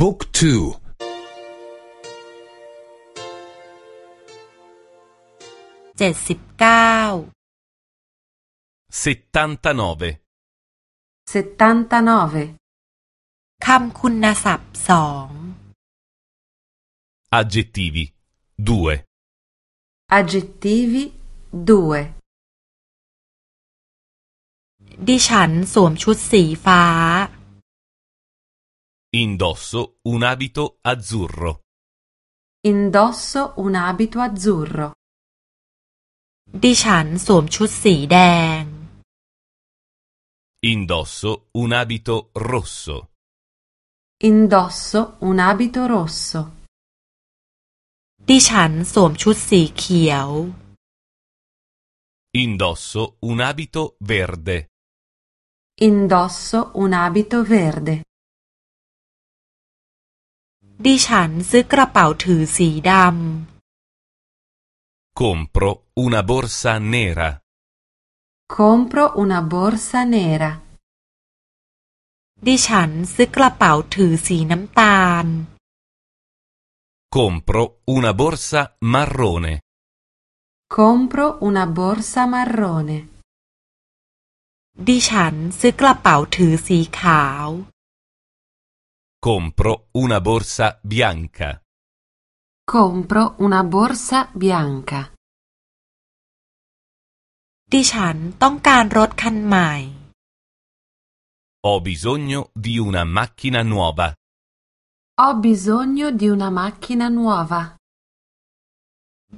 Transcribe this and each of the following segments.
บุ๊กทูเจ็ดสิบเก้า 79 79. คำคุณศัพท์สอง aggettivi 2 Aggettivi 2. ดิฉันสวมชุดสีฟ้า indosso un abito azzurro Indosso un abito azzurro. ดิฉันสวมชุดสีแดง indosso un abito rosso Indosso un abito rosso. ดิฉันสวมชุดสีเขียว indosso un abito verde Indosso un abito verde. ดิฉันซื้อกระเป๋าถือสีด compro una borsa nera Compro una borsa nera. ำดิฉันซื้อกระเป๋าถือสีน้ำตาล compro una borsa marrone Compro una borsa marrone. ดิฉันซื้อกระเป๋าถือสีขาว compro una borsa bianca Compro una borsa bianca. ดิฉันต้องการรถคันใหม่ ho bisogno di una macchina nuova Ho bisogno di una macchina nuova.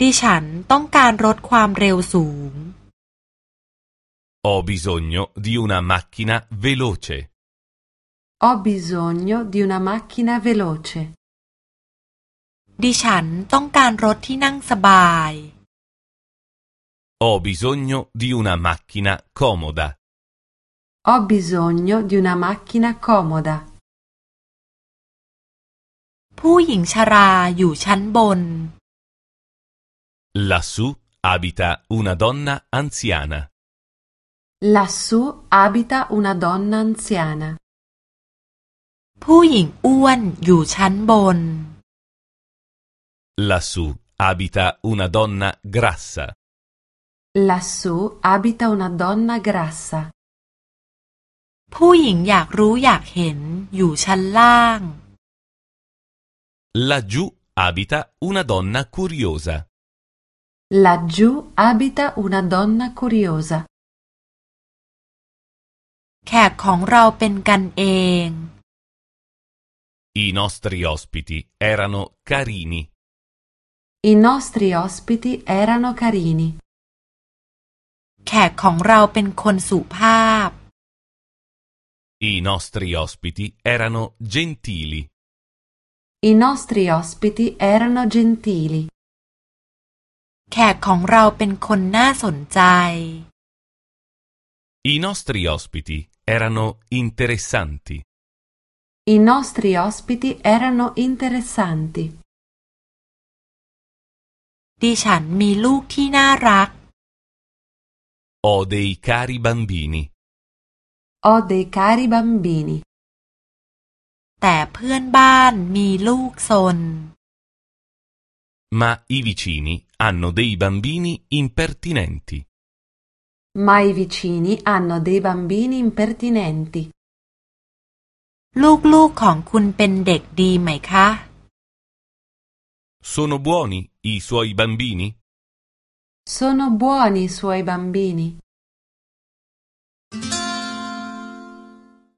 ดิฉันต้องการรถความเร็วสูง ho bisogno di una macchina veloce Ho bisogno di una macchina veloce. ดิฉันต้องการรถที่นั่งสบาย ho bisogno di una macchina comoda Ho bisogno di una macchina comoda. ผู้หญิงชราอยู่ชั้นบน lassù abita una donna anziana Lassù abita una donna anziana. ผู้หญิงอ้วนอยู่ชั้นบน lassù abita una donna grassa Lassù abita una donna grassa. ผู้หญิงอยากรู้อยากเห็นอยู่ชั้นล่าง laggiù abita una donna curiosa Laggiù abita una donna curiosa. แขกของเราเป็นกันเอง i nostri ospiti erano carini I nostri ospiti erano carini. แขกของเราเป็นคนสุภาพ i nostri ospiti erano gentili I nostri ospiti erano gentili. แขกของเราเป็นคนน่าสนใจ i nostri ospiti erano interessanti I nostri ospiti erano interessanti. ดิฉันมีลูกที่น่ารัก ho dei cari bambini Ho dei cari bambini. แต่เพื่อนบ้านมีลูกซน ma i vicini hanno dei bambini impertinenti Ma i vicini hanno dei bambini impertinenti. ลูกๆของคุณเป็นเด็กดีไหมคะ sono buoni i suoi bambini Sono buoni i suoi bambini.